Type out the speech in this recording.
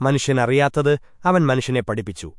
മനുഷ്യനറിയാത്തത് അവൻ മനുഷ്യനെ പഠിപ്പിച്ചു.